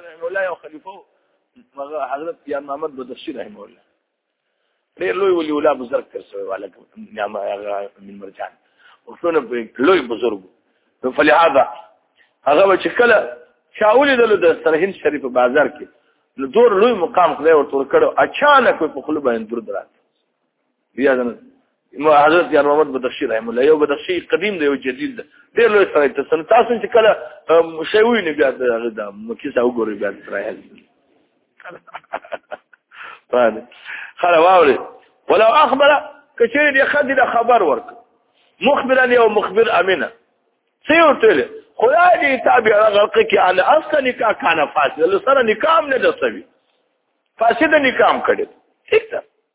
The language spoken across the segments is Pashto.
رحم الله او خلیفہ مغه حضرت یا محمد بدشي رحم الله ډېر لوی ولي ولا بزرګ تر سوی والکم نعم هغه من مرجان وښونه په لوی بزرګ نو فلهذا هغه چې کله شاول دلو د سرهند شریف بازار کې نو دور لوی مقام خدای ورته کړو اچانک په خپل باندې درد راځي بیا دنه ما حضرت یار محمد بدخشی رحم الله یو بدخشی قدیم دی یو جدید دی ډیر لوی سره ته سن تاسو چې کله شی وی نه بیا هغه دا مکه ساو ګوري بیا سره هل باندې خلا واوري ولو اخبر کچې دې خد دې خبر ورک مخبرا یو مخبر امینه څه وتل خدای دې تابع غلق کې ان اصل نکاح کانه فاسد سره نکام نه دسوي فاسد نکام کړي ٹھیک ده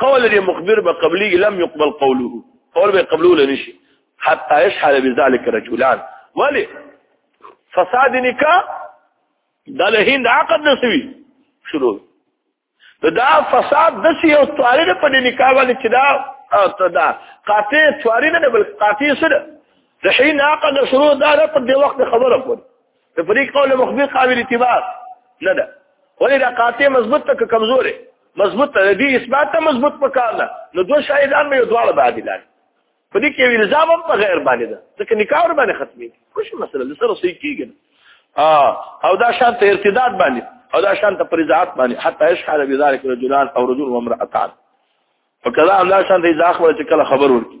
قول دې مخبر به قبلي لم يقبل قوله قول به قبول نشي حتى يشحل بذلك رجلان ولي فساد نکاح د لهند عقد نسوي شروع دا فساد د سی او تواري نه په نکاح باندې چې دا او دا قاطع تواري نه بل قاطع سره د حين عقد شروع دا په دې وخت خبره کوي د فريق قول مخبر قابل اتباع نه ده ولې دا قاطع مضبوط ته کمزور دی مضبوط ته دی اثبات ته مضبوط پکار ده نو دوه شاهدان مې دواړه باندې لار په دې کې الزام هم په غیر باندې ده ځکه نکاح ور باندې ختمي کوم مسله لسره صحیح کیږي او دا شان ته ارتداد باندې او دا شان ته پرزات باندې حتی اشحال بذلك رجلان او رجل وامرأتان فکذا هم دا شان ته اذا خبر چې کله خبر ورکی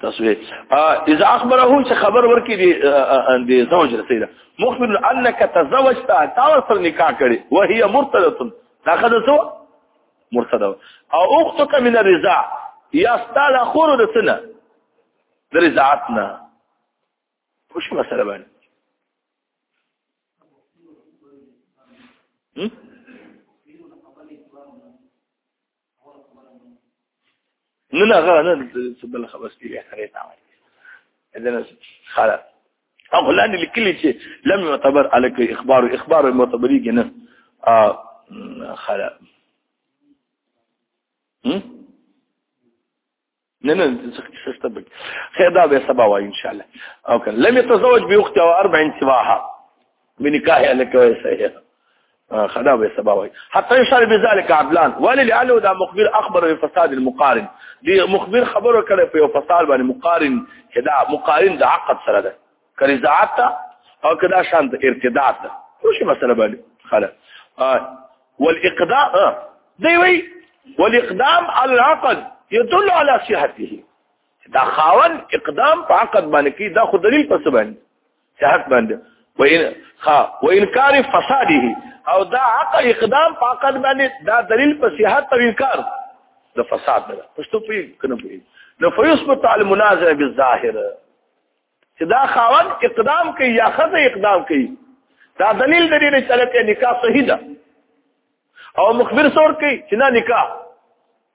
تصویر اذا اخبره چې خبر ورکړي دي د زوج رسیدا مخبر انك تزوجت تا سره نکاح کړي وهي مرتده دا خدای سو مرتده او اختك من الرضاع یا ستاله خور د سنه د رضاعتنا وش مسله باندې نه نه غره نه څه بل خبر سپي بیا سره تا وایي اذن خلاص او لاندې لیکلي چې لم يعتبر عليك اخبار اخبار معتبري کنه خلاص نه نه څه څه څه به خیر دا به سبا وای ان شاء الله او کله لم يتزوج باخت او اربع سواها بنکاح لك ويسير خدا به سبا وای حتی اشاره بذلك عدلان ولی لعله دا مخبر اخبر بفساد المقارن دی مخبر خبرو کړه په فساد باندې مقارن کدا مقارن د عقد سره ده کرزات او کدا شان د ارتداد خو شي مسله باندې خلا والاقداء دی وی والاقدام على العقد يدل على صحته دا خاون اقدام په عقد باندې کی دا خو دلیل پس باندې صحت باندې وإن ها وإنكار فساده او دا عقل اقدام په عقل باندې دا دلیل په صحت او انکار د فساد نه پښتو په کنه په نو فیثبت على المنازع بالظاهر چې دا خاوند اقدام کوي یا خزه اقدام کوي دا دلیل د دې چې لکه نکاح صحیح ده او مخبر سور کوي چې نه نکاح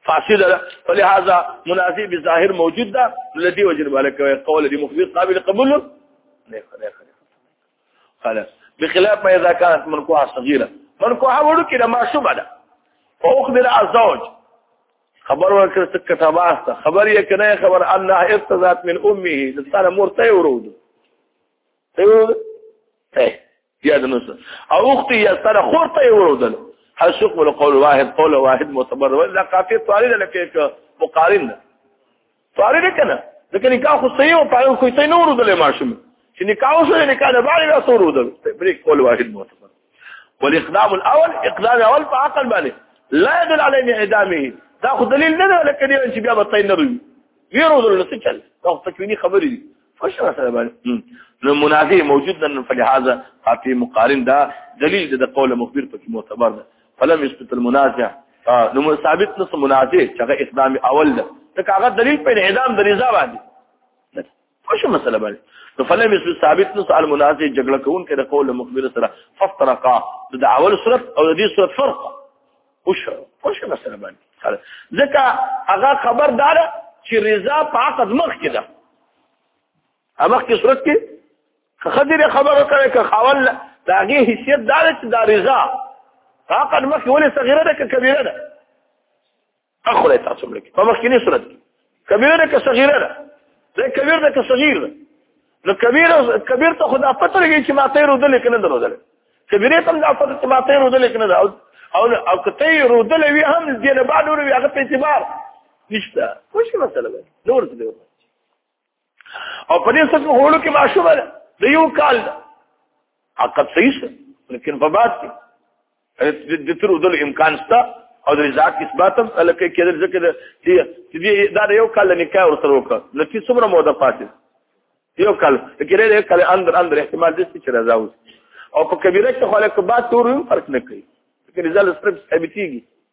فاسد ده فلهذا منافي بظاهر موجود ده لدی وجر بالک قول دې مخبر قابل قبول نه نه خلاص بخلاف ما اذا كانت منكوحه صغيره منكوحه وړو کې د ماشومه ده فاخبر الزوج خبر ورکړ څه کتاباسته خبر یې کنه خبر الله ارتضات من امه د سره مرته ورود ته ته یاد نو او اختي یې سره خورته ورودل هل شوق ولا قول واحد قول واحد معتبر ولا قافيه طالب لك مقارن فارغ کنه ځکه نکاح خو صحیح او پایو خو صحیح نور دلې ماشوم چې نکاح شو نکاح د باندې لا سورو دل بریک کول واحد معتبر والاقدام الاول اقدام اول په عقل باندې لا يدل على انعدامه دا خو دلیل نه دی لکه دی چې بیا به طین نه وي ویرو دل نه چل دا تکوینی خبرې دي فشر سره باندې نو منافی موجود نه فلهذا فاتی مقارن دا دلیل د قول مخبر په معتبر ده فلم يثبت المنازع نو ثابت نو منازع چې هغه اقدام اول ده ځکه هغه دلیل په اعدام د رضا باندې خوش مسله باندې نو فلم يثبت ثابت نو المنازع جګړه کوون کې د قول مخبر سره ففترقا د اول صورت او د دې صورت فرق خوش خوش مسله باندې ځکه هغه خبردار چې رضا په عقد مخ کې ده هغه کې صورت کې که خدای خبره کوي که خاول دا غي حیثیت دار چې دا رضا فقط مخکې ولې صغیره ده که کبیره ده اخره تاسو ملک په مخکې صورت کې کبیره ده که صغیره ده دا کبیر ده که صغیر ده نو کبیر کبیر ته خدا پته لګي چې ما ته رودل کنه درودل کبیره ته دا پته چې ما ته رودل کنه ده او او کته رودل وی هم دې نه بعد ور وی هغه په اعتبار نشته خوشي مسله ده نور څه دی او په دې سره هوړو کې ماشومه ده د یو کال ده عقد صحیح شه لیکن په بعد کې د تر ودل امکان شته او د ذات اثبات هم لکه کېدل ځکه چې دې دا یو کال نکاح ور سره وکړ نو چې څومره موده پاتې یو کال کې لري کال اندر اندر احتمال دې چې راځو او په کبیره کې خلک بعد تور فرق نه کوي کې رساله صرف ثابتيږي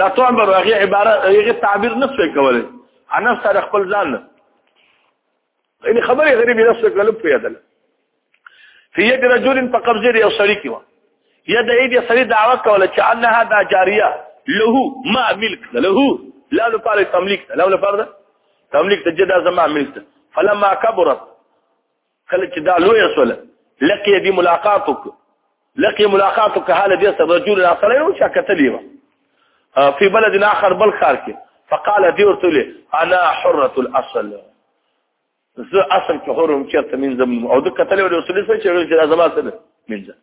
لا تعبر هغه عباره هغه تعبیر نه څه کوله انا سره خپل ځان نه یعنی خبره غریب نه څه کول په یادل فی یک رجل په قبضه یو سړی کیو یا د دې سړی دعوه کوله چې انها دا جاریه له ما ملک له لا لپاره تملیک له لپاره تملیک ته جدا زما ملک فلما کبرت کله چې دا لوی سول لکه دې ملاقات وکړ لکه ملاقات وکړ حاله دې سره رجل راغلی او چا کتلی و په بلد اخر بل خار کې فقال دې ورته لي انا حره الاصل زه اصل کې حرم چرته منځم او د کتلی ورسول سره چې زما سره منځم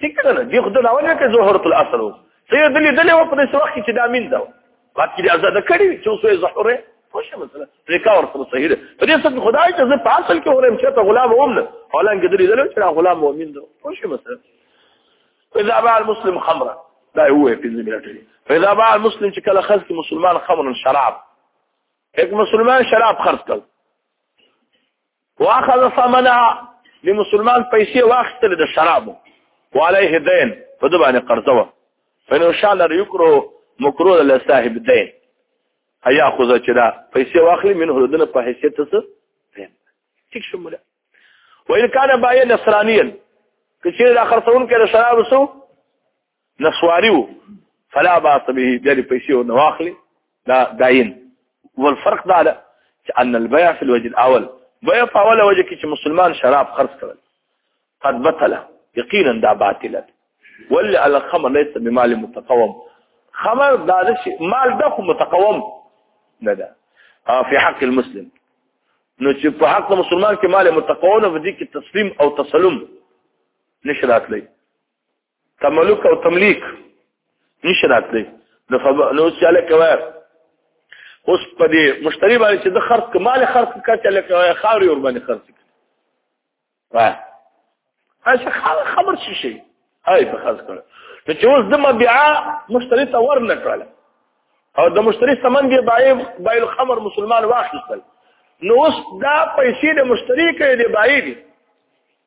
ټیک ده نه دی خو د لاول کې ظهرت الاصل سي د دې دلې و په دې وخت چې دا مين دا باقي د آزاد کړی چې اوس یې ظهره خوشه مثلا ریکا ور سره صحیح ده په دې سره خدای ته زه په اصل کې ورم چې ته غلام ووم نه حالان کې دلې دلې چې غلام مؤمن ده خوشه مثلا اذا باع المسلم خمرا دا هو په دې ملاتړي فاذا باع المسلم چې کله خرج مسلمان خمر شراب یک مسلمان شراب خرج کړ واخذ ثمنها د مسلمان پیسې واخستل د شرابو وعليه دين په دې باندې قرضه و فإن شاء الله يكره مکروه له صاحب دين هيا خو چې دا پیسې واخلي منه دنه په حیثیت څه ټیک شموله وإن كان بايع نصرانيا کچې دا خرڅون کې شراب سو نسواري وو فلا باس به بیا دې پیسې ورنه واخلي دا داین والفرق دا ده چې ان البيع في الوجه الاول بيع په اوله وجه کې چې مسلمان شراب خرڅ کړل قد بطل یقینا دا باطل ول الخمر ليس بمال متقوم خمر دا شي مال ده متقوم نه ده في حق المسلم نو چې په حق مسلمان کې مال متقوم نه ودي کې تسلیم او تسلم نشرات لري تملک او تملیک نشي راتلی نو نو چاله کوي اوس په دې مشتری باندې چې د خرڅ کمال خرڅ کا چاله کوي خاوري ور باندې خرڅ کوي واه اشه خبر شي شي هاي په خرڅ کړ نو چې اوس د مبيعا مشتری ته ور نه کړل او د مشتری سمن دی بای بای الخمر مسلمان واخیستل نو اوس دا پیسې د مشتری کې دی بای دي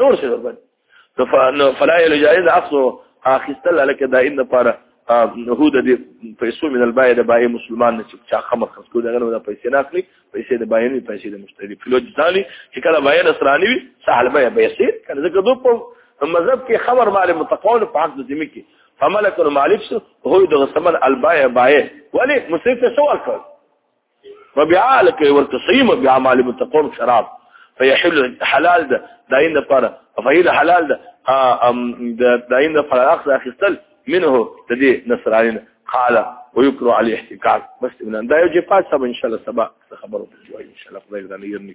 نور څه وربند نو فلا یل جائز اصل اخستل لك دائم لپاره هو د پیسو من البای د بای مسلمان نه چې چا خمر خرڅ کوي دغه د پیسې نه اخلي پیسې د بای نه پیسې د مشتری په لوج ځالي چې کله بای نصراني وي سهل بای پیسې کله ځکه دوی په مذهب کې خبر مال متقول په حق د ذمه کې فملك المالك هو د غسمن البای بای ولی مسلم ته سوال کوي مبيعال كي ورته صحيح مبيع مال متقوم شراب فيحل حلال ده داين لپاره فهيل حلال ده داين لپاره اخذ اخستل منه تدي نصر علينا قال ويكره عليه احتكار بس من دا يجي فاسب ان شاء الله سبا خبره ان شاء الله خدای دې نه يرني